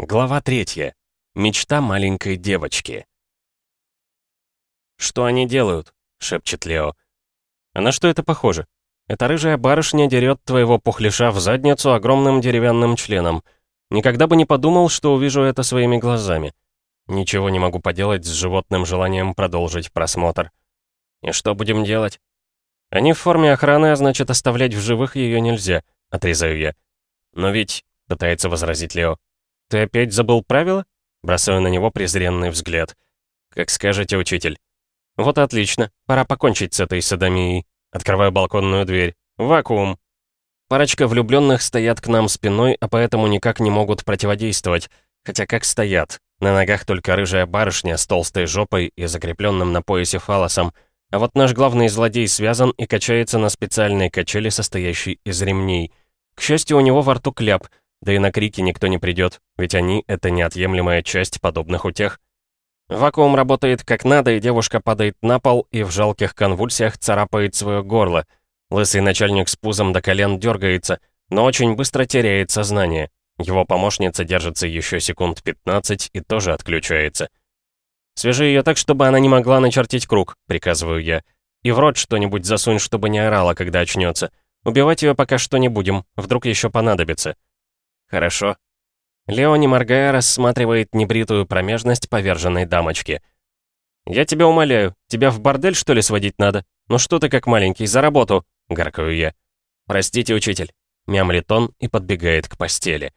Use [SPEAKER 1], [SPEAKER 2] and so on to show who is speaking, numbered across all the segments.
[SPEAKER 1] Глава третья. Мечта маленькой девочки. «Что они делают?» — шепчет Лео. «А на что это похоже? Эта рыжая барышня дерет твоего пухлиша в задницу огромным деревянным членом. Никогда бы не подумал, что увижу это своими глазами. Ничего не могу поделать с животным желанием продолжить просмотр. И что будем делать? Они в форме охраны, а значит, оставлять в живых ее нельзя, отрезаю я. Но ведь, пытается возразить Лео, ты опять забыл правила? Бросаю на него презренный взгляд. Как скажете, учитель. Вот отлично, пора покончить с этой садомией. Открываю балконную дверь. Вакуум. Парочка влюбленных стоят к нам спиной, а поэтому никак не могут противодействовать. Хотя как стоят? На ногах только рыжая барышня с толстой жопой и закрепленным на поясе фалосом. А вот наш главный злодей связан и качается на специальной качели, состоящей из ремней. К счастью, у него во рту кляп, да и на крики никто не придет, ведь они — это неотъемлемая часть подобных утех. Вакуум работает как надо, и девушка падает на пол и в жалких конвульсиях царапает свое горло. Лысый начальник с пузом до колен дергается, но очень быстро теряет сознание. Его помощница держится еще секунд 15 и тоже отключается. «Свяжи ее так, чтобы она не могла начертить круг», — приказываю я. «И в рот что-нибудь засунь, чтобы не орала, когда очнется. Убивать ее пока что не будем, вдруг еще понадобится». «Хорошо». Лео, не моргая, рассматривает небритую промежность поверженной дамочки. «Я тебя умоляю, тебя в бордель, что ли, сводить надо? Ну что ты как маленький, за работу!» — гаркаю я. «Простите, учитель», — мямлит он и подбегает к постели.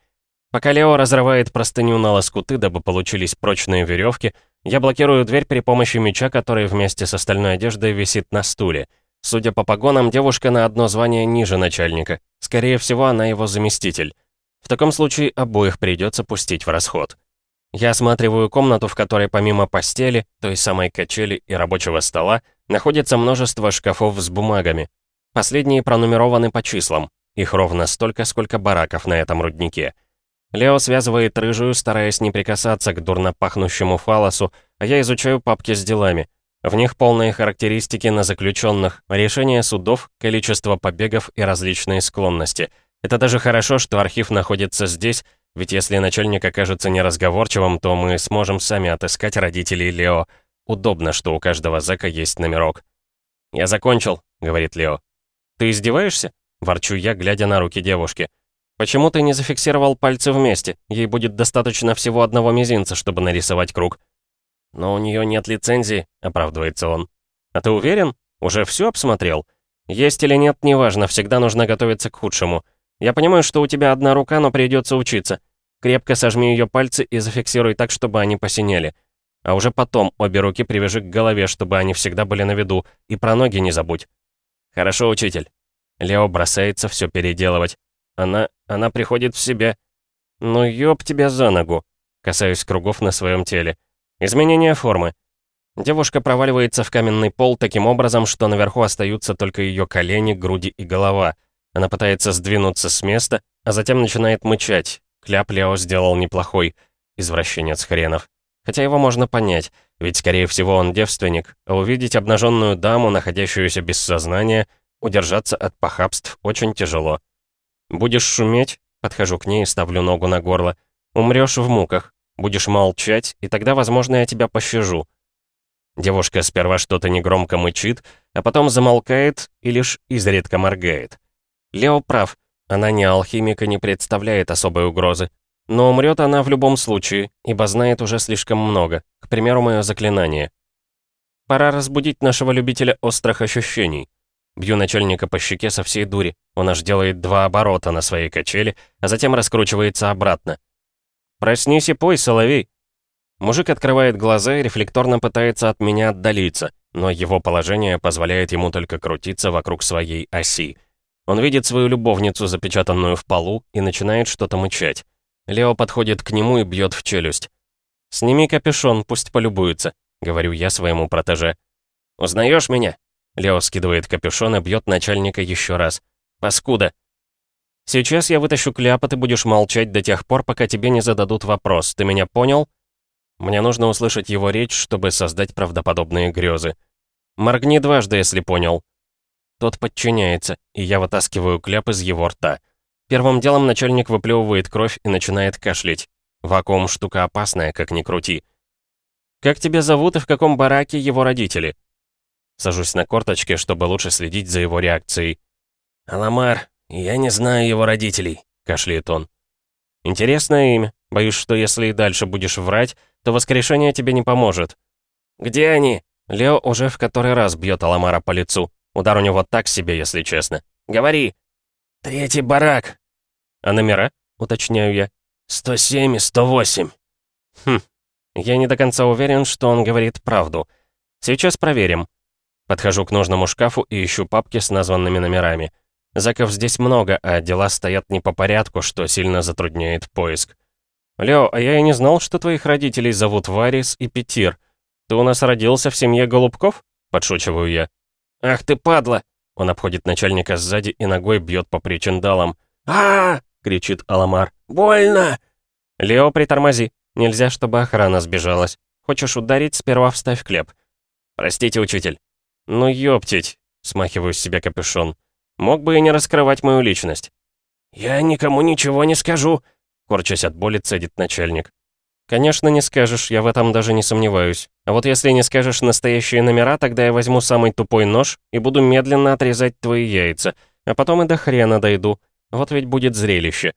[SPEAKER 1] Пока Лео разрывает простыню на лоскуты, дабы получились прочные веревки, я блокирую дверь при помощи меча, который вместе с остальной одеждой висит на стуле. Судя по погонам, девушка на одно звание ниже начальника. Скорее всего, она его заместитель. В таком случае обоих придется пустить в расход. Я осматриваю комнату, в которой помимо постели, той самой качели и рабочего стола, находится множество шкафов с бумагами. Последние пронумерованы по числам. Их ровно столько, сколько бараков на этом руднике. Лео связывает рыжую, стараясь не прикасаться к дурно пахнущему фалосу, а я изучаю папки с делами. В них полные характеристики на заключенных, решения судов, количество побегов и различные склонности — это даже хорошо, что архив находится здесь, ведь если начальник окажется неразговорчивым, то мы сможем сами отыскать родителей Лео. Удобно, что у каждого зэка есть номерок. «Я закончил», — говорит Лео. «Ты издеваешься?» — ворчу я, глядя на руки девушки. «Почему ты не зафиксировал пальцы вместе? Ей будет достаточно всего одного мизинца, чтобы нарисовать круг». «Но у нее нет лицензии», — оправдывается он. «А ты уверен? Уже все обсмотрел? Есть или нет, неважно, всегда нужно готовиться к худшему. Я понимаю, что у тебя одна рука, но придется учиться. Крепко сожми ее пальцы и зафиксируй так, чтобы они посинели. А уже потом обе руки привяжи к голове, чтобы они всегда были на виду, и про ноги не забудь. Хорошо, учитель. Лео бросается все переделывать. Она... она приходит в себя. Ну ёб тебя за ногу. Касаюсь кругов на своем теле. Изменение формы. Девушка проваливается в каменный пол таким образом, что наверху остаются только ее колени, груди и голова — она пытается сдвинуться с места, а затем начинает мычать. Кляп Лео сделал неплохой. Извращенец хренов. Хотя его можно понять, ведь, скорее всего, он девственник, а увидеть обнаженную даму, находящуюся без сознания, удержаться от похабств очень тяжело. «Будешь шуметь?» Подхожу к ней и ставлю ногу на горло. «Умрешь в муках. Будешь молчать, и тогда, возможно, я тебя пощажу». Девушка сперва что-то негромко мычит, а потом замолкает и лишь изредка моргает. Лео прав, она не алхимика не представляет особой угрозы. Но умрет она в любом случае, ибо знает уже слишком много. К примеру, мое заклинание. Пора разбудить нашего любителя острых ощущений. Бью начальника по щеке со всей дури. Он аж делает два оборота на своей качели, а затем раскручивается обратно. «Проснись и пой, соловей!» Мужик открывает глаза и рефлекторно пытается от меня отдалиться, но его положение позволяет ему только крутиться вокруг своей оси — он видит свою любовницу, запечатанную в полу, и начинает что-то мычать. Лео подходит к нему и бьет в челюсть. «Сними капюшон, пусть полюбуется», — говорю я своему протеже. «Узнаешь меня?» Лео скидывает капюшон и бьет начальника еще раз. «Паскуда!» «Сейчас я вытащу кляп, а ты будешь молчать до тех пор, пока тебе не зададут вопрос. Ты меня понял?» Мне нужно услышать его речь, чтобы создать правдоподобные грезы. «Моргни дважды, если понял». Тот подчиняется, и я вытаскиваю кляп из его рта. Первым делом начальник выплевывает кровь и начинает кашлять. Вакуум штука опасная, как ни крути. «Как тебя зовут и в каком бараке его родители?» Сажусь на корточки, чтобы лучше следить за его реакцией.
[SPEAKER 2] «Аламар, я не знаю его родителей», — кашляет он.
[SPEAKER 1] «Интересное имя. Боюсь, что если и дальше будешь врать, то воскрешение тебе не поможет».
[SPEAKER 2] «Где они?»
[SPEAKER 1] Лео уже в который раз бьет Аламара по лицу. Удар у него так себе, если честно. «Говори!»
[SPEAKER 2] «Третий барак».
[SPEAKER 1] «А номера?» — уточняю я.
[SPEAKER 2] «107 и 108».
[SPEAKER 1] «Хм, я не до конца уверен, что он говорит правду. Сейчас проверим». Подхожу к нужному шкафу и ищу папки с названными номерами. Заков здесь много, а дела стоят не по порядку, что сильно затрудняет поиск. «Лео, а я и не знал, что твоих родителей зовут Варис и Петир. Ты у нас родился в семье Голубков?» — подшучиваю я.
[SPEAKER 2] «Ах ты, падла!»
[SPEAKER 1] Он обходит начальника сзади и ногой бьет по причиндалам.
[SPEAKER 2] а, -а, -а кричит Аламар. «Больно!»
[SPEAKER 1] «Лео, притормози. Нельзя, чтобы охрана сбежалась. Хочешь ударить, сперва вставь клеп». «Простите, учитель». «Ну ёптить!» — смахиваю с себя капюшон. «Мог бы и не раскрывать мою личность».
[SPEAKER 2] «Я никому ничего не скажу», —
[SPEAKER 1] корчась от боли, цедит начальник. «Конечно, не скажешь, я в этом даже не сомневаюсь. А вот если не скажешь настоящие номера, тогда я возьму самый тупой нож и буду медленно отрезать твои яйца, а потом и до хрена дойду. Вот ведь будет зрелище».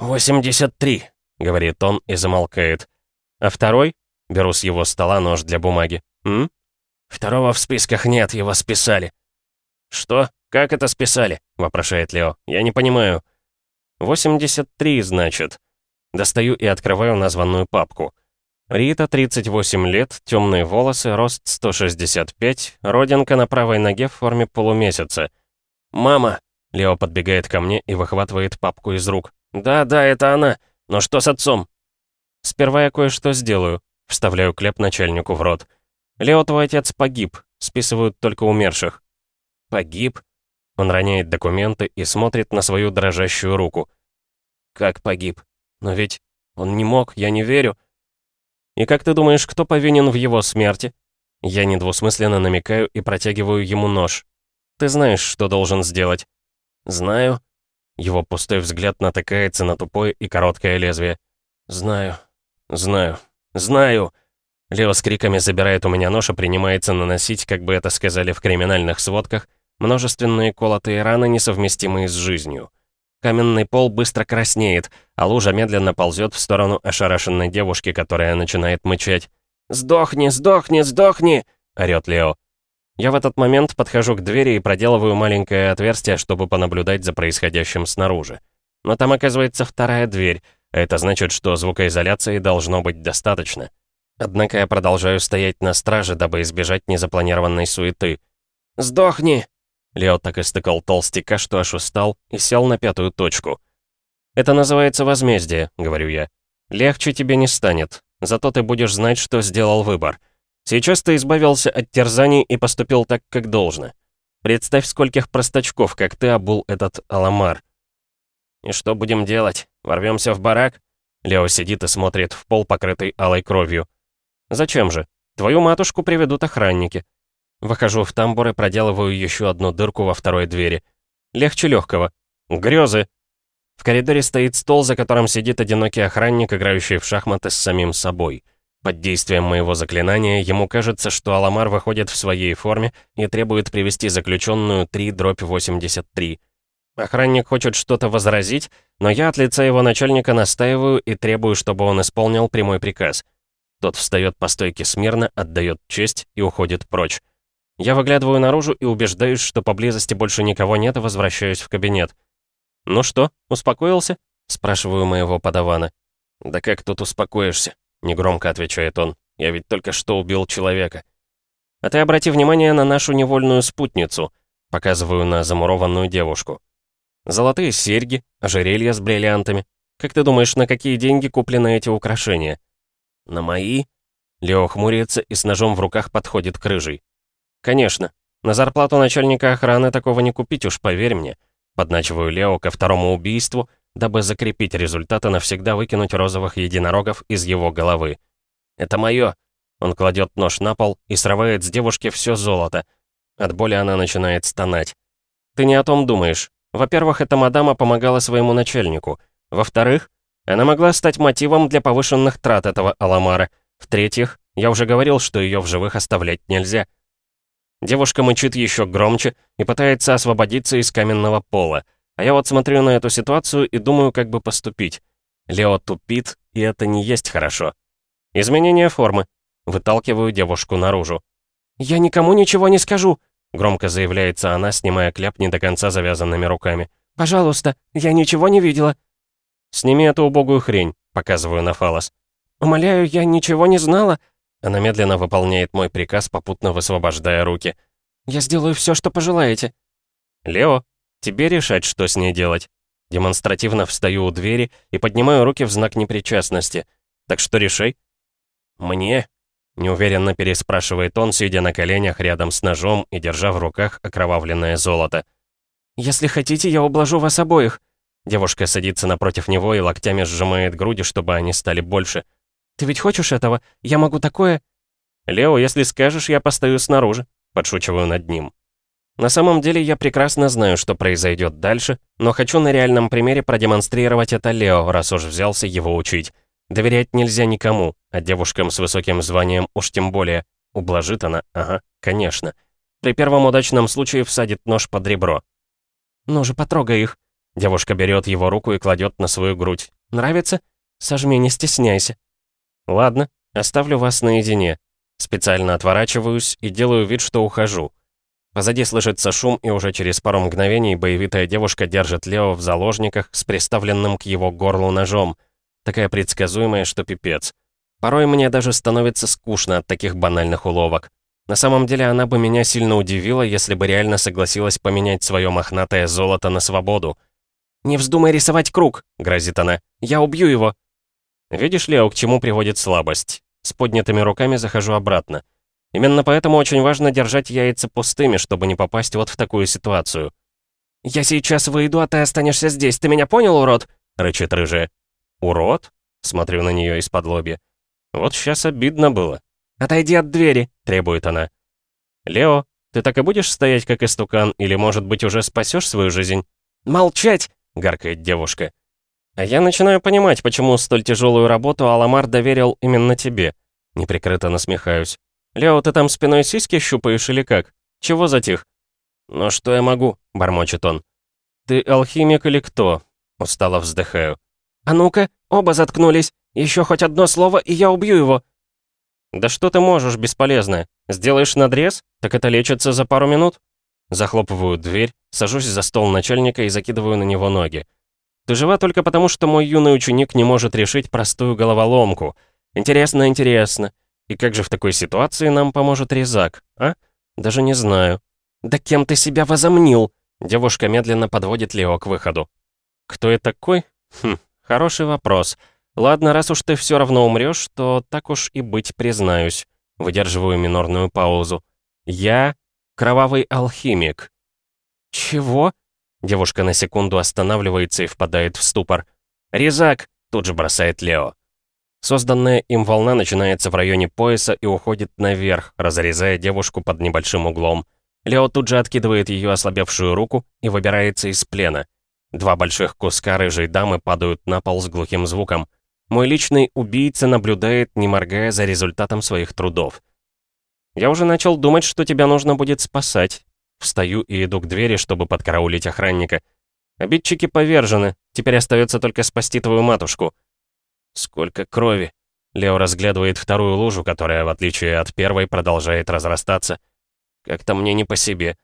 [SPEAKER 2] «83», — говорит он и замолкает.
[SPEAKER 1] «А второй?» — беру с его стола нож для бумаги. «М?»
[SPEAKER 2] «Второго в списках нет, его списали».
[SPEAKER 1] «Что? Как это списали?» — вопрошает Лео. «Я не понимаю». «83, значит». Достаю и открываю названную папку. Рита, 38 лет, темные волосы, рост 165, родинка на правой ноге в форме полумесяца.
[SPEAKER 2] «Мама!»
[SPEAKER 1] — Лео подбегает ко мне и выхватывает папку из рук.
[SPEAKER 2] «Да, да, это она. Но что с отцом?»
[SPEAKER 1] «Сперва я кое-что сделаю», — вставляю клеп начальнику в рот. «Лео, твой отец погиб. Списывают только умерших».
[SPEAKER 2] «Погиб?»
[SPEAKER 1] Он роняет документы и смотрит на свою дрожащую руку.
[SPEAKER 2] «Как погиб?» Но ведь он не мог, я не верю.
[SPEAKER 1] И как ты думаешь, кто повинен в его смерти? Я недвусмысленно намекаю и протягиваю ему нож. Ты знаешь, что должен сделать.
[SPEAKER 2] Знаю.
[SPEAKER 1] Его пустой взгляд натыкается на тупое и короткое лезвие.
[SPEAKER 2] Знаю.
[SPEAKER 1] Знаю. Знаю. Лео с криками забирает у меня нож и принимается наносить, как бы это сказали в криминальных сводках, множественные колотые раны, несовместимые с жизнью. Каменный пол быстро краснеет, а лужа медленно ползет в сторону ошарашенной девушки, которая начинает мычать.
[SPEAKER 2] «Сдохни, сдохни, сдохни!» — орёт Лео.
[SPEAKER 1] Я в этот момент подхожу к двери и проделываю маленькое отверстие, чтобы понаблюдать за происходящим снаружи. Но там оказывается вторая дверь, а это значит, что звукоизоляции должно быть достаточно. Однако я продолжаю стоять на страже, дабы избежать незапланированной суеты.
[SPEAKER 2] «Сдохни!»
[SPEAKER 1] Лео так истыкал толстяка, что аж устал, и сел на пятую точку. «Это называется возмездие», — говорю я. «Легче тебе не станет, зато ты будешь знать, что сделал выбор. Сейчас ты избавился от терзаний и поступил так, как должно. Представь, скольких простачков, как ты, обул этот Аламар».
[SPEAKER 2] «И что будем делать? Ворвемся в барак?»
[SPEAKER 1] Лео сидит и смотрит в пол, покрытый алой кровью. «Зачем же? Твою матушку приведут охранники. Выхожу в тамбур и проделываю еще одну дырку во второй двери. Легче легкого. Грезы. В коридоре стоит стол, за которым сидит одинокий охранник, играющий в шахматы с самим собой. Под действием моего заклинания ему кажется, что Аламар выходит в своей форме и требует привести заключенную 3-83. Охранник хочет что-то возразить, но я от лица его начальника настаиваю и требую, чтобы он исполнил прямой приказ. Тот встает по стойке смирно, отдает честь и уходит прочь. Я выглядываю наружу и убеждаюсь, что поблизости больше никого нет, и возвращаюсь в кабинет. «Ну что, успокоился?» — спрашиваю моего подавана.
[SPEAKER 2] «Да как тут успокоишься?» — негромко отвечает он. «Я ведь только что убил человека».
[SPEAKER 1] «А ты обрати внимание на нашу невольную спутницу», — показываю на замурованную девушку. «Золотые серьги, ожерелья с бриллиантами. Как ты думаешь, на какие деньги куплены эти украшения?»
[SPEAKER 2] «На мои?»
[SPEAKER 1] Лео хмурится и с ножом в руках подходит к рыжей. «Конечно. На зарплату начальника охраны такого не купить, уж поверь мне». Подначиваю Лео ко второму убийству, дабы закрепить результаты навсегда выкинуть розовых единорогов из его головы. «Это мое!» Он кладет нож на пол и срывает с девушки все золото. От боли она начинает стонать. «Ты не о том думаешь. Во-первых, эта мадама помогала своему начальнику. Во-вторых, Она могла стать мотивом для повышенных трат этого Аламара. В-третьих, я уже говорил, что ее в живых оставлять нельзя. Девушка мычит еще громче и пытается освободиться из каменного пола. А я вот смотрю на эту ситуацию и думаю, как бы поступить. Лео тупит, и это не есть хорошо. Изменение формы. Выталкиваю девушку наружу. «Я никому ничего не скажу», — громко заявляется она, снимая кляп не до конца завязанными руками. «Пожалуйста, я ничего не видела». «Сними эту убогую хрень», — показываю на фалос. «Умоляю, я ничего не знала». Она медленно выполняет мой приказ, попутно высвобождая руки. «Я сделаю все, что пожелаете». «Лео, тебе решать, что с ней делать». Демонстративно встаю у двери и поднимаю руки в знак непричастности. «Так что решай». «Мне?» — неуверенно переспрашивает он, сидя на коленях рядом с ножом и держа в руках окровавленное золото. «Если хотите, я ублажу вас обоих». Девушка садится напротив него и локтями сжимает груди, чтобы они стали больше. «Ты ведь хочешь этого? Я могу такое...» «Лео, если скажешь, я постою снаружи», — подшучиваю над ним. На самом деле я прекрасно знаю, что произойдет дальше, но хочу на реальном примере продемонстрировать это Лео, раз уж взялся его учить. Доверять нельзя никому, а девушкам с высоким званием уж тем более. Ублажит она, ага, конечно. При первом удачном случае всадит нож под ребро. «Ну же, потрогай их». Девушка берет его руку и кладет на свою грудь. «Нравится? Сожми, не стесняйся». «Ладно, оставлю вас наедине». Специально отворачиваюсь и делаю вид, что ухожу. Позади слышится шум, и уже через пару мгновений боевитая девушка держит Лео в заложниках с приставленным к его горлу ножом. Такая предсказуемая, что пипец. Порой мне даже становится скучно от таких банальных уловок. На самом деле она бы меня сильно удивила, если бы реально согласилась поменять свое мохнатое золото на свободу. «Не вздумай рисовать круг», — грозит она. «Я убью его». Видишь, Лео, к чему приводит слабость? С поднятыми руками захожу обратно. Именно поэтому очень важно держать яйца пустыми, чтобы не попасть вот в такую ситуацию. «Я сейчас выйду, а ты останешься здесь. Ты меня понял, урод?» — рычит рыжая. «Урод?» — смотрю на нее из-под лоби. «Вот сейчас обидно было». «Отойди от двери», — требует она. «Лео, ты так и будешь стоять, как истукан, или, может быть, уже спасешь свою жизнь?» «Молчать!» — гаркает девушка. А я начинаю понимать, почему столь тяжелую работу Аламар доверил именно тебе. Неприкрыто насмехаюсь. «Лео, ты там спиной сиськи щупаешь или как? Чего затих?» «Ну что я могу?» — бормочет он. «Ты алхимик или кто?» — устало вздыхаю. «А ну-ка, оба заткнулись. Еще хоть одно слово, и я убью его». «Да что ты можешь, бесполезно? Сделаешь надрез? Так это лечится за пару минут?» Захлопываю дверь, сажусь за стол начальника и закидываю на него ноги. «Ты жива только потому, что мой юный ученик не может решить простую головоломку. Интересно, интересно. И как же в такой ситуации нам поможет Резак, а? Даже не знаю. Да кем ты себя возомнил? Девушка медленно подводит Лео к выходу. Кто я такой? Хм, хороший вопрос. Ладно, раз уж ты все равно умрешь, то так уж и быть признаюсь. Выдерживаю минорную паузу. Я кровавый алхимик. Чего? Девушка на секунду останавливается и впадает в ступор. «Резак!» — тут же бросает Лео. Созданная им волна начинается в районе пояса и уходит наверх, разрезая девушку под небольшим углом. Лео тут же откидывает ее ослабевшую руку и выбирается из плена. Два больших куска рыжей дамы падают на пол с глухим звуком. Мой личный убийца наблюдает, не моргая за результатом своих трудов. «Я уже начал думать, что тебя нужно будет спасать». Встаю и иду к двери, чтобы подкараулить охранника. «Обидчики повержены, теперь остается только спасти твою матушку». Сколько крови! Лео разглядывает вторую лужу, которая, в отличие от первой, продолжает разрастаться. Как-то мне не по себе.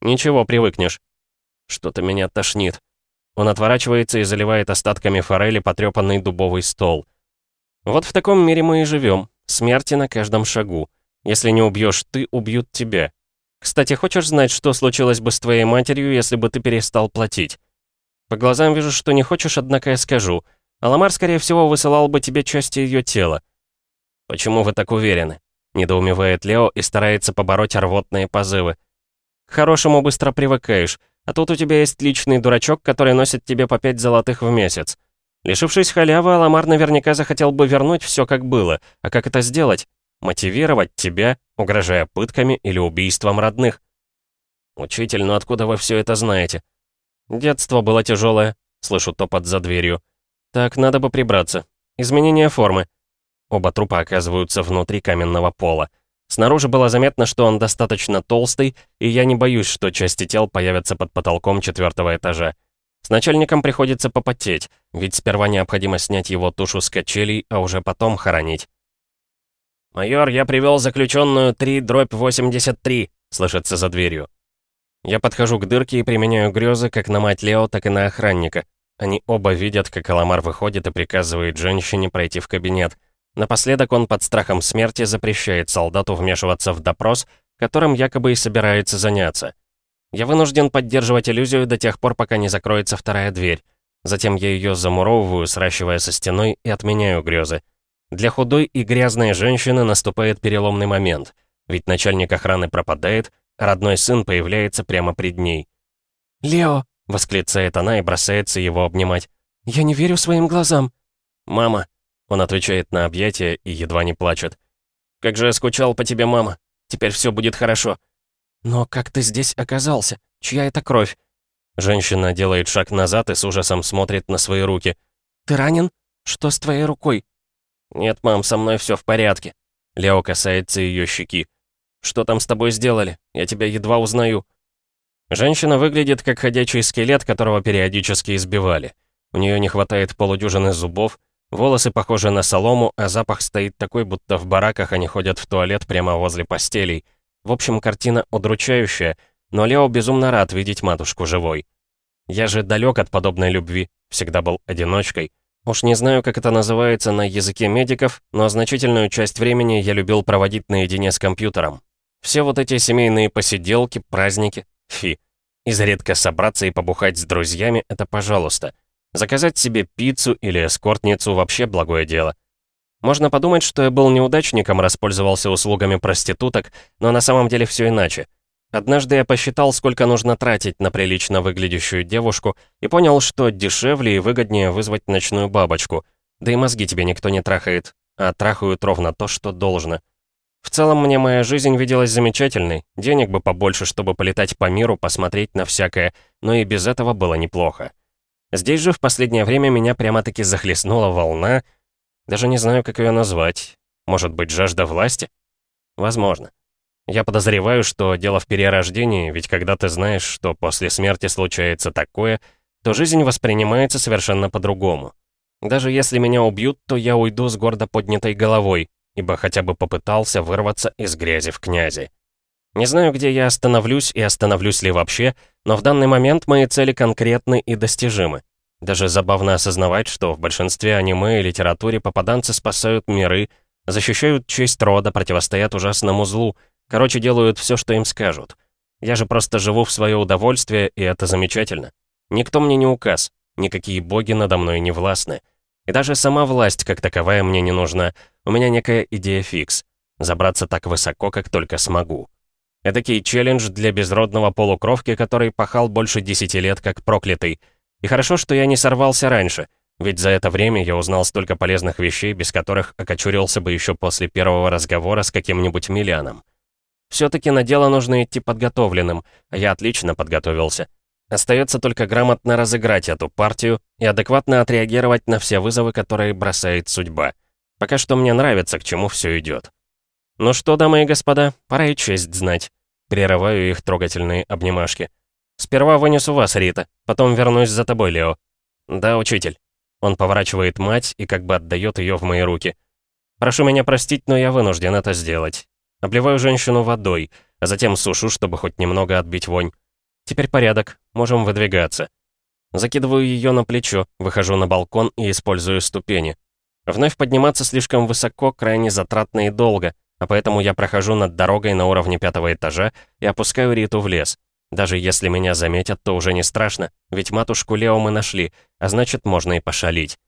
[SPEAKER 1] Ничего, привыкнешь. Что-то меня тошнит. Он отворачивается и заливает остатками форели потрепанный дубовый стол. Вот в таком мире мы и живем. Смерти на каждом шагу. Если не убьешь ты, убьют тебя. Кстати, хочешь знать, что случилось бы с твоей матерью, если бы ты перестал платить? По глазам вижу, что не хочешь, однако я скажу — Аламар, скорее всего, высылал бы тебе части ее тела. Почему вы так уверены? Недоумевает Лео и старается побороть рвотные позывы. К хорошему быстро привыкаешь, а тут у тебя есть личный дурачок, который носит тебе по пять золотых в месяц. Лишившись халявы, Аламар наверняка захотел бы вернуть все как было. А как это сделать? Мотивировать тебя, угрожая пытками или убийством родных. «Учитель, ну откуда вы все это знаете?» «Детство было тяжелое», — слышу топот за дверью. Так, надо бы прибраться. Изменение формы. Оба трупа оказываются внутри каменного пола. Снаружи было заметно, что он достаточно толстый, и я не боюсь, что части тел появятся под потолком четвертого этажа. С начальником приходится попотеть, ведь сперва необходимо снять его тушу с качелей, а уже потом хоронить. «Майор, я привел заключенную 3 дробь 83», — слышится за дверью. Я подхожу к дырке и применяю грезы как на мать Лео, так и на охранника. Они оба видят, как Аламар выходит и приказывает женщине пройти в кабинет. Напоследок он под страхом смерти запрещает солдату вмешиваться в допрос, которым якобы и собирается заняться. Я вынужден поддерживать иллюзию до тех пор, пока не закроется вторая дверь. Затем я ее замуровываю, сращивая со стеной, и отменяю грезы. Для худой и грязной женщины наступает переломный момент, ведь начальник охраны пропадает, родной сын появляется прямо пред ней.
[SPEAKER 3] «Лео!»
[SPEAKER 1] — восклицает она и бросается его обнимать.
[SPEAKER 3] «Я не верю своим глазам!»
[SPEAKER 1] «Мама!» — он отвечает на объятия и едва не плачет. «Как же я скучал по тебе, мама! Теперь все будет хорошо!»
[SPEAKER 3] «Но как ты здесь оказался? Чья это кровь?»
[SPEAKER 1] Женщина делает шаг назад и с ужасом смотрит на свои руки.
[SPEAKER 3] «Ты ранен? Что с твоей рукой?»
[SPEAKER 1] «Нет, мам, со мной все в порядке». Лео касается ее щеки. «Что там с тобой сделали? Я тебя едва узнаю». Женщина выглядит как ходячий скелет, которого периодически избивали. У нее не хватает полудюжины зубов, волосы похожи на солому, а запах стоит такой, будто в бараках они ходят в туалет прямо возле постелей — в общем, картина удручающая, но Лео безумно рад видеть матушку живой. Я же далек от подобной любви, всегда был одиночкой. Уж не знаю, как это называется на языке медиков, но значительную часть времени я любил проводить наедине с компьютером. Все вот эти семейные посиделки, праздники, фи. Изредка собраться и побухать с друзьями — это пожалуйста. Заказать себе пиццу или эскортницу — вообще благое дело. Можно подумать, что я был неудачником, распользовался услугами проституток, но на самом деле все иначе. Однажды я посчитал, сколько нужно тратить на прилично выглядящую девушку, и понял, что дешевле и выгоднее вызвать ночную бабочку. Да и мозги тебе никто не трахает, а трахают ровно то, что должно. В целом, мне моя жизнь виделась замечательной, денег бы побольше, чтобы полетать по миру, посмотреть на всякое, но и без этого было неплохо. Здесь же в последнее время меня прямо-таки захлестнула волна — даже не знаю, как ее назвать. Может быть, жажда власти? Возможно. Я подозреваю, что дело в перерождении, ведь когда ты знаешь, что после смерти случается такое, то жизнь воспринимается совершенно по-другому. Даже если меня убьют, то я уйду с гордо поднятой головой, ибо хотя бы попытался вырваться из грязи в князи. Не знаю, где я остановлюсь и остановлюсь ли вообще, но в данный момент мои цели конкретны и достижимы. Даже забавно осознавать, что в большинстве аниме и литературе попаданцы спасают миры, защищают честь рода, противостоят ужасному злу, короче, делают все, что им скажут. Я же просто живу в свое удовольствие, и это замечательно. Никто мне не указ, никакие боги надо мной не властны. И даже сама власть как таковая мне не нужна. У меня некая идея фикс. Забраться так высоко, как только смогу. Эдакий челлендж для безродного полукровки, который пахал больше десяти лет как проклятый — и хорошо, что я не сорвался раньше, ведь за это время я узнал столько полезных вещей, без которых окочурился бы еще после первого разговора с каким-нибудь Миллианом. Все-таки на дело нужно идти подготовленным, а я отлично подготовился. Остается только грамотно разыграть эту партию и адекватно отреагировать на все вызовы, которые бросает судьба. Пока что мне нравится, к чему все идет. Ну что, дамы и господа, пора и честь знать. Прерываю их трогательные обнимашки. «Сперва вынесу вас, Рита, потом вернусь за тобой, Лео». «Да, учитель». Он поворачивает мать и как бы отдает ее в мои руки. «Прошу меня простить, но я вынужден это сделать. Обливаю женщину водой, а затем сушу, чтобы хоть немного отбить вонь. Теперь порядок, можем выдвигаться». Закидываю ее на плечо, выхожу на балкон и использую ступени. Вновь подниматься слишком высоко, крайне затратно и долго, а поэтому я прохожу над дорогой на уровне пятого этажа и опускаю Риту в лес. Даже если меня заметят, то уже не страшно, ведь матушку Лео мы нашли, а значит, можно и пошалить.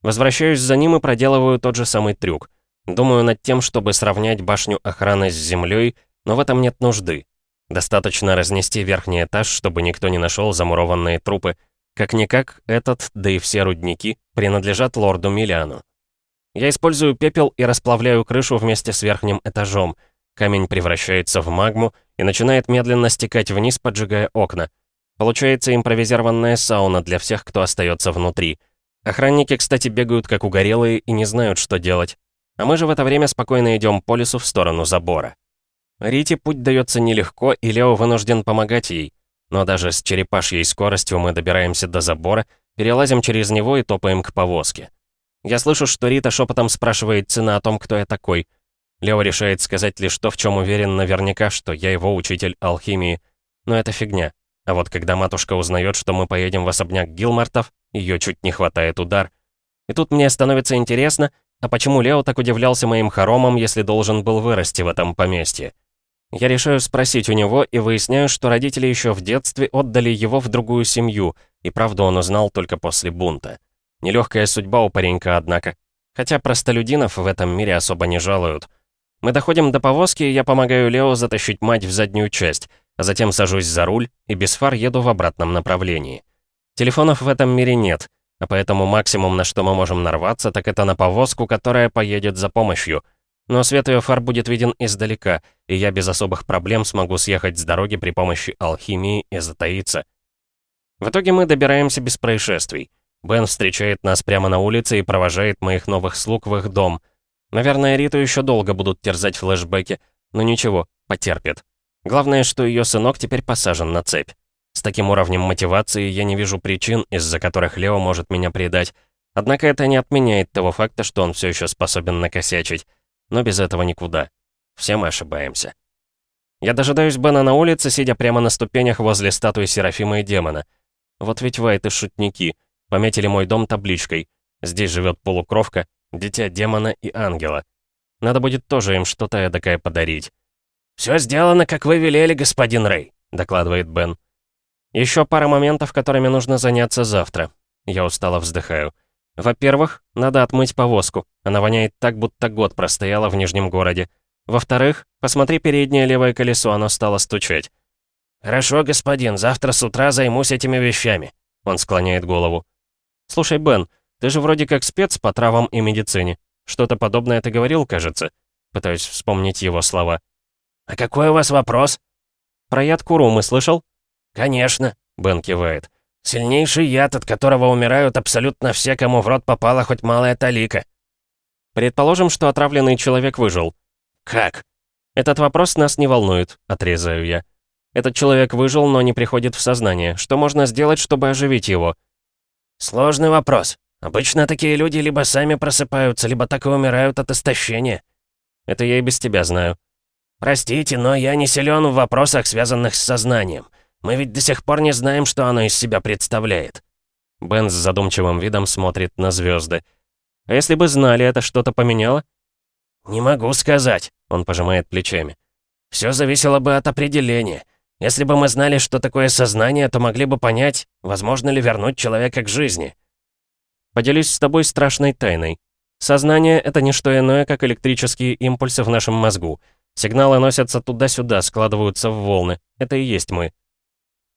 [SPEAKER 1] Возвращаюсь за ним и проделываю тот же самый трюк. Думаю над тем, чтобы сравнять башню охраны с землей, но в этом нет нужды. Достаточно разнести верхний этаж, чтобы никто не нашел замурованные трупы. Как-никак, этот, да и все рудники, принадлежат лорду Миллиану. Я использую пепел и расплавляю крышу вместе с верхним этажом — Камень превращается в магму и начинает медленно стекать вниз, поджигая окна. Получается импровизированная сауна для всех, кто остается внутри. Охранники, кстати, бегают как угорелые и не знают, что делать. А мы же в это время спокойно идем по лесу в сторону забора. Рите путь дается нелегко, и Лео вынужден помогать ей. Но даже с черепашьей скоростью мы добираемся до забора, перелазим через него и топаем к повозке. Я слышу, что Рита шепотом спрашивает сына о том, кто я такой. Лео решает сказать лишь то, в чем уверен наверняка, что я его учитель алхимии. Но это фигня. А вот когда матушка узнает, что мы поедем в особняк Гилмартов, ее чуть не хватает удар. И тут мне становится интересно, а почему Лео так удивлялся моим хоромам, если должен был вырасти в этом поместье? Я решаю спросить у него и выясняю, что родители еще в детстве отдали его в другую семью, и правду он узнал только после бунта. Нелегкая судьба у паренька, однако. Хотя простолюдинов в этом мире особо не жалуют. Мы доходим до повозки, и я помогаю Лео затащить мать в заднюю часть, а затем сажусь за руль и без фар еду в обратном направлении. Телефонов в этом мире нет, а поэтому максимум, на что мы можем нарваться, так это на повозку, которая поедет за помощью. Но свет ее фар будет виден издалека, и я без особых проблем смогу съехать с дороги при помощи алхимии и затаиться. В итоге мы добираемся без происшествий. Бен встречает нас прямо на улице и провожает моих новых слуг в их дом. Наверное, Риту еще долго будут терзать флешбеки, но ничего, потерпит. Главное, что ее сынок теперь посажен на цепь. С таким уровнем мотивации я не вижу причин, из-за которых Лео может меня предать. Однако это не отменяет того факта, что он все еще способен накосячить. Но без этого никуда. Все мы ошибаемся. Я дожидаюсь Бена на улице, сидя прямо на ступенях возле статуи Серафима и демона. Вот ведь вайты шутники. Пометили мой дом табличкой. Здесь живет полукровка, дитя демона и ангела. Надо будет тоже им что-то эдакое подарить. «Все сделано, как вы велели, господин Рэй», — докладывает Бен. Еще пара моментов, которыми нужно заняться завтра. Я устало вздыхаю. Во-первых, надо отмыть повозку. Она воняет так, будто год простояла в Нижнем городе. Во-вторых, посмотри переднее левое колесо, оно стало стучать. «Хорошо, господин, завтра с утра займусь этими вещами», — он склоняет голову. «Слушай, Бен, ты же вроде как спец по травам и медицине. Что-то подобное ты говорил, кажется?» Пытаюсь вспомнить его слова. «А какой у вас вопрос?» «Про яд Курумы слышал?» «Конечно», — Бен кивает. «Сильнейший яд, от которого умирают абсолютно все, кому в рот попала хоть малая талика». «Предположим, что отравленный человек выжил». «Как?» «Этот вопрос нас не волнует», — отрезаю я. «Этот человек выжил, но не приходит в сознание. Что можно сделать, чтобы оживить его?» «Сложный вопрос. Обычно такие люди либо сами просыпаются, либо так и умирают от истощения». «Это я и без тебя знаю». «Простите, но я не силен в вопросах, связанных с сознанием. Мы ведь до сих пор не знаем, что оно из себя представляет». Бен с задумчивым видом смотрит на звезды. «А если бы знали, это что-то поменяло?» «Не могу сказать», — он пожимает плечами. «Все зависело бы от определения. Если бы мы знали, что такое сознание, то могли бы понять, возможно ли вернуть человека к жизни». «Поделюсь с тобой страшной тайной. Сознание — это не что иное, как электрические импульсы в нашем мозгу. Сигналы носятся туда-сюда, складываются в волны. Это и есть мы».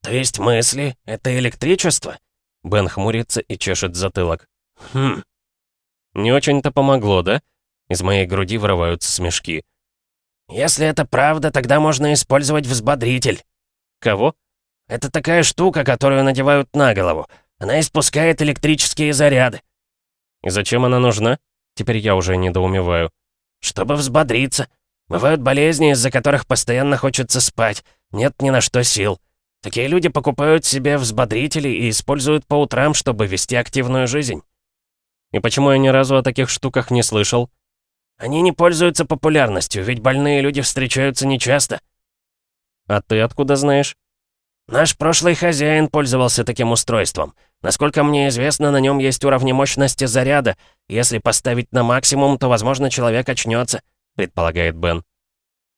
[SPEAKER 1] «То есть мысли — это электричество?» Бен хмурится и чешет затылок. «Хм». «Не очень-то помогло, да?» Из моей груди вырываются смешки. «Если это правда, тогда можно использовать взбодритель». «Кого?» «Это такая штука, которую надевают на голову. Она испускает электрические заряды». «И зачем она нужна?» Теперь я уже недоумеваю. «Чтобы взбодриться. Бывают болезни, из-за которых постоянно хочется спать. Нет ни на что сил. Такие люди покупают себе взбодрители и используют по утрам, чтобы вести активную жизнь. И почему я ни разу о таких штуках не слышал? Они не пользуются популярностью, ведь больные люди встречаются нечасто. А ты откуда знаешь? Наш прошлый хозяин пользовался таким устройством. Насколько мне известно, на нем есть уровни мощности заряда. Если поставить на максимум, то, возможно, человек очнется, предполагает Бен.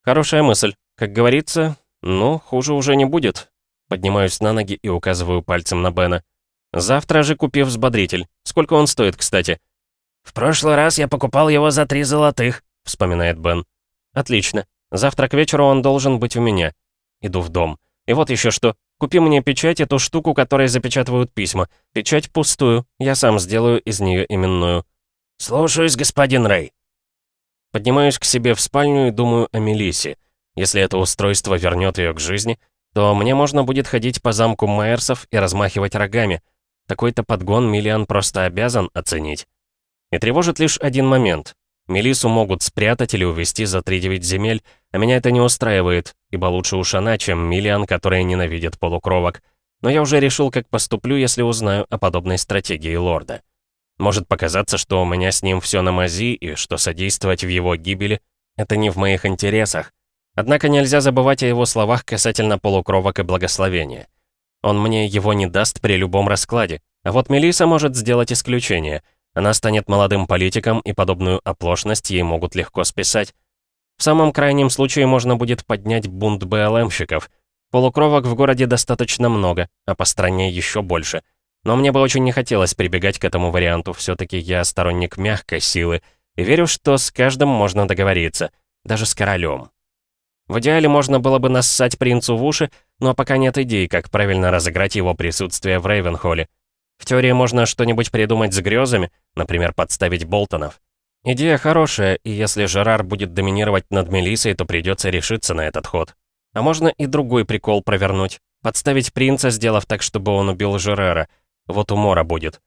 [SPEAKER 1] Хорошая мысль. Как говорится, ну, хуже уже не будет. Поднимаюсь на ноги и указываю пальцем на Бена. «Завтра же купи взбодритель. Сколько он стоит, кстати?» «В прошлый раз я покупал его за три золотых», — вспоминает Бен. «Отлично. Завтра к вечеру он должен быть у меня. Иду в дом. И вот еще что. Купи мне печать, эту штуку, которой запечатывают письма. Печать пустую. Я сам сделаю из нее именную». «Слушаюсь, господин Рэй». Поднимаюсь к себе в спальню и думаю о Мелисе. Если это устройство вернет ее к жизни, то мне можно будет ходить по замку Майерсов и размахивать рогами. Такой-то подгон Миллиан просто обязан оценить. И тревожит лишь один момент. Мелису могут спрятать или увезти за 3-9 земель, а меня это не устраивает, ибо лучше уж она, чем Миллиан, который ненавидит полукровок. Но я уже решил, как поступлю, если узнаю о подобной стратегии лорда. Может показаться, что у меня с ним все на мази, и что содействовать в его гибели — это не в моих интересах. Однако нельзя забывать о его словах касательно полукровок и благословения. Он мне его не даст при любом раскладе, а вот Мелиса может сделать исключение — она станет молодым политиком, и подобную оплошность ей могут легко списать. В самом крайнем случае можно будет поднять бунт БЛМщиков. Полукровок в городе достаточно много, а по стране еще больше. Но мне бы очень не хотелось прибегать к этому варианту, все таки я сторонник мягкой силы, и верю, что с каждым можно договориться, даже с королем. В идеале можно было бы нассать принцу в уши, но пока нет идей, как правильно разыграть его присутствие в Рейвенхолле. В теории можно что-нибудь придумать с грезами, например, подставить Болтонов. Идея хорошая, и если Жерар будет доминировать над Мелиссой, то придется решиться на этот ход. А можно и другой прикол провернуть. Подставить принца, сделав так, чтобы он убил Жерара. Вот умора будет.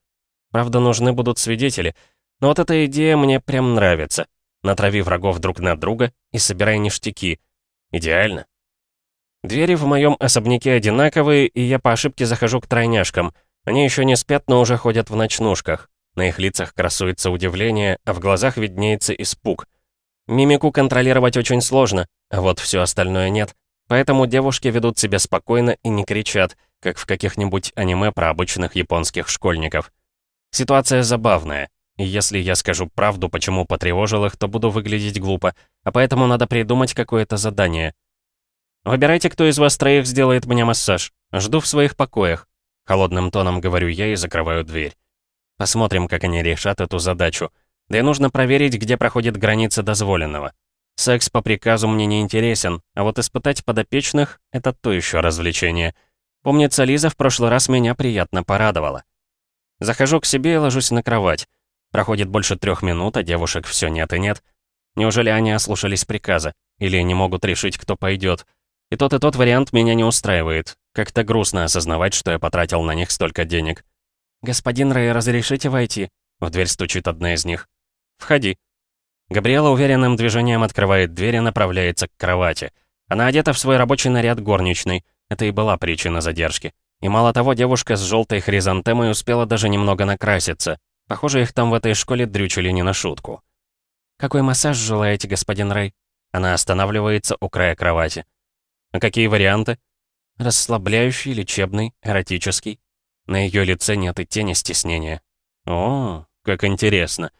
[SPEAKER 1] Правда, нужны будут свидетели. Но вот эта идея мне прям нравится. Натрави врагов друг на друга и собирай ништяки. Идеально. Двери в моем особняке одинаковые, и я по ошибке захожу к тройняшкам — они еще не спят, но уже ходят в ночнушках. На их лицах красуется удивление, а в глазах виднеется испуг. Мимику контролировать очень сложно, а вот все остальное нет. Поэтому девушки ведут себя спокойно и не кричат, как в каких-нибудь аниме про обычных японских школьников. Ситуация забавная. И если я скажу правду, почему потревожил их, то буду выглядеть глупо, а поэтому надо придумать какое-то задание. Выбирайте, кто из вас троих сделает мне массаж. Жду в своих покоях. Холодным тоном говорю я и закрываю дверь. Посмотрим, как они решат эту задачу. Да и нужно проверить, где проходит граница дозволенного. Секс по приказу мне не интересен, а вот испытать подопечных — это то еще развлечение. Помнится, Лиза в прошлый раз меня приятно порадовала. Захожу к себе и ложусь на кровать. Проходит больше трех минут, а девушек все нет и нет. Неужели они ослушались приказа? Или не могут решить, кто пойдет? И тот и тот вариант меня не устраивает. Как-то грустно осознавать, что я потратил на них столько денег. «Господин Рэй, разрешите войти?» В дверь стучит одна из них. «Входи». Габриэла уверенным движением открывает дверь и направляется к кровати. Она одета в свой рабочий наряд горничной. Это и была причина задержки. И мало того, девушка с желтой хризантемой успела даже немного накраситься. Похоже, их там в этой школе дрючили не на шутку. «Какой массаж желаете, господин Рэй?» Она останавливается у края кровати. «А какие варианты?» Расслабляющий, лечебный, эротический. На ее лице нет и тени стеснения. О, как интересно.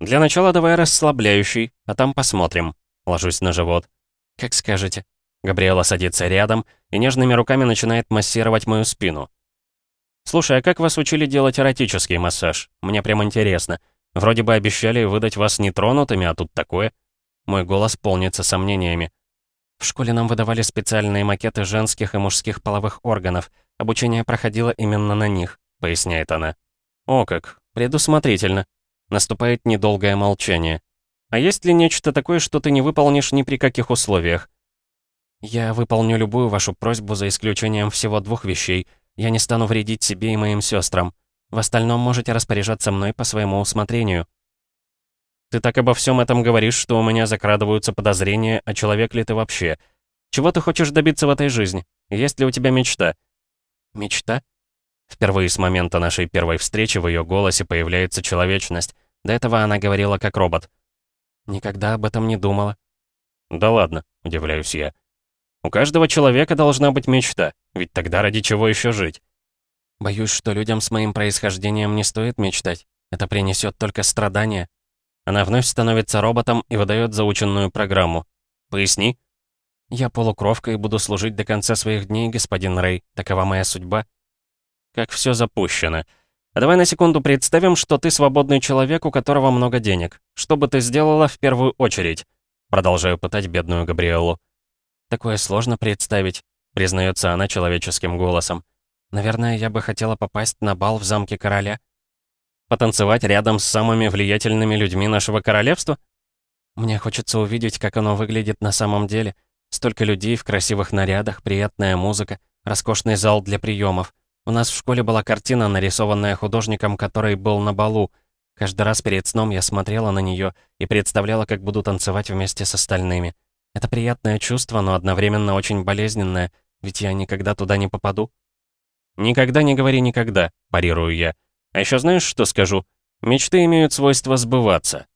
[SPEAKER 1] Для начала давай расслабляющий, а там посмотрим. Ложусь на живот. Как скажете. Габриэла садится рядом и нежными руками начинает массировать мою спину. «Слушай, а как вас учили делать эротический массаж? Мне прям интересно. Вроде бы обещали выдать вас нетронутыми, а тут такое». Мой голос полнится сомнениями. В школе нам выдавали специальные макеты женских и мужских половых органов. Обучение проходило именно на них», — поясняет она. «О как, предусмотрительно». Наступает недолгое молчание. «А есть ли нечто такое, что ты не выполнишь ни при каких условиях?» «Я выполню любую вашу просьбу за исключением всего двух вещей. Я не стану вредить себе и моим сестрам. В остальном можете распоряжаться мной по своему усмотрению», ты так обо всем этом говоришь, что у меня закрадываются подозрения, а человек ли ты вообще? Чего ты хочешь добиться в этой жизни? Есть ли у тебя мечта?» «Мечта?» Впервые с момента нашей первой встречи в ее голосе появляется человечность. До этого она говорила как робот. «Никогда об этом не думала». «Да ладно», — удивляюсь я. «У каждого человека должна быть мечта, ведь тогда ради чего еще жить?» «Боюсь, что людям с моим происхождением не стоит мечтать. Это принесет только страдания», она вновь становится роботом и выдает заученную программу. «Поясни». «Я полукровка и буду служить до конца своих дней, господин Рэй. Такова моя судьба». «Как все запущено. А давай на секунду представим, что ты свободный человек, у которого много денег. Что бы ты сделала в первую очередь?» Продолжаю пытать бедную Габриэлу. «Такое сложно представить», — признается она человеческим голосом. «Наверное, я бы хотела попасть на бал в замке короля». Потанцевать рядом с самыми влиятельными людьми нашего королевства? Мне хочется увидеть, как оно выглядит на самом деле. Столько людей в красивых нарядах, приятная музыка, роскошный зал для приемов.
[SPEAKER 3] У нас в школе была картина, нарисованная художником, который был на балу. Каждый раз перед сном я смотрела на нее и представляла, как буду танцевать вместе с остальными. Это приятное чувство, но одновременно очень болезненное, ведь я никогда туда не попаду.
[SPEAKER 1] «Никогда не говори никогда», — парирую я. «А еще знаешь, что скажу? Мечты имеют свойство сбываться.